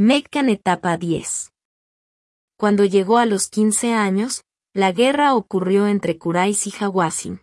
Meccan etapa 10. Cuando llegó a los 15 años, la guerra ocurrió entre Quraysh y Hawazin.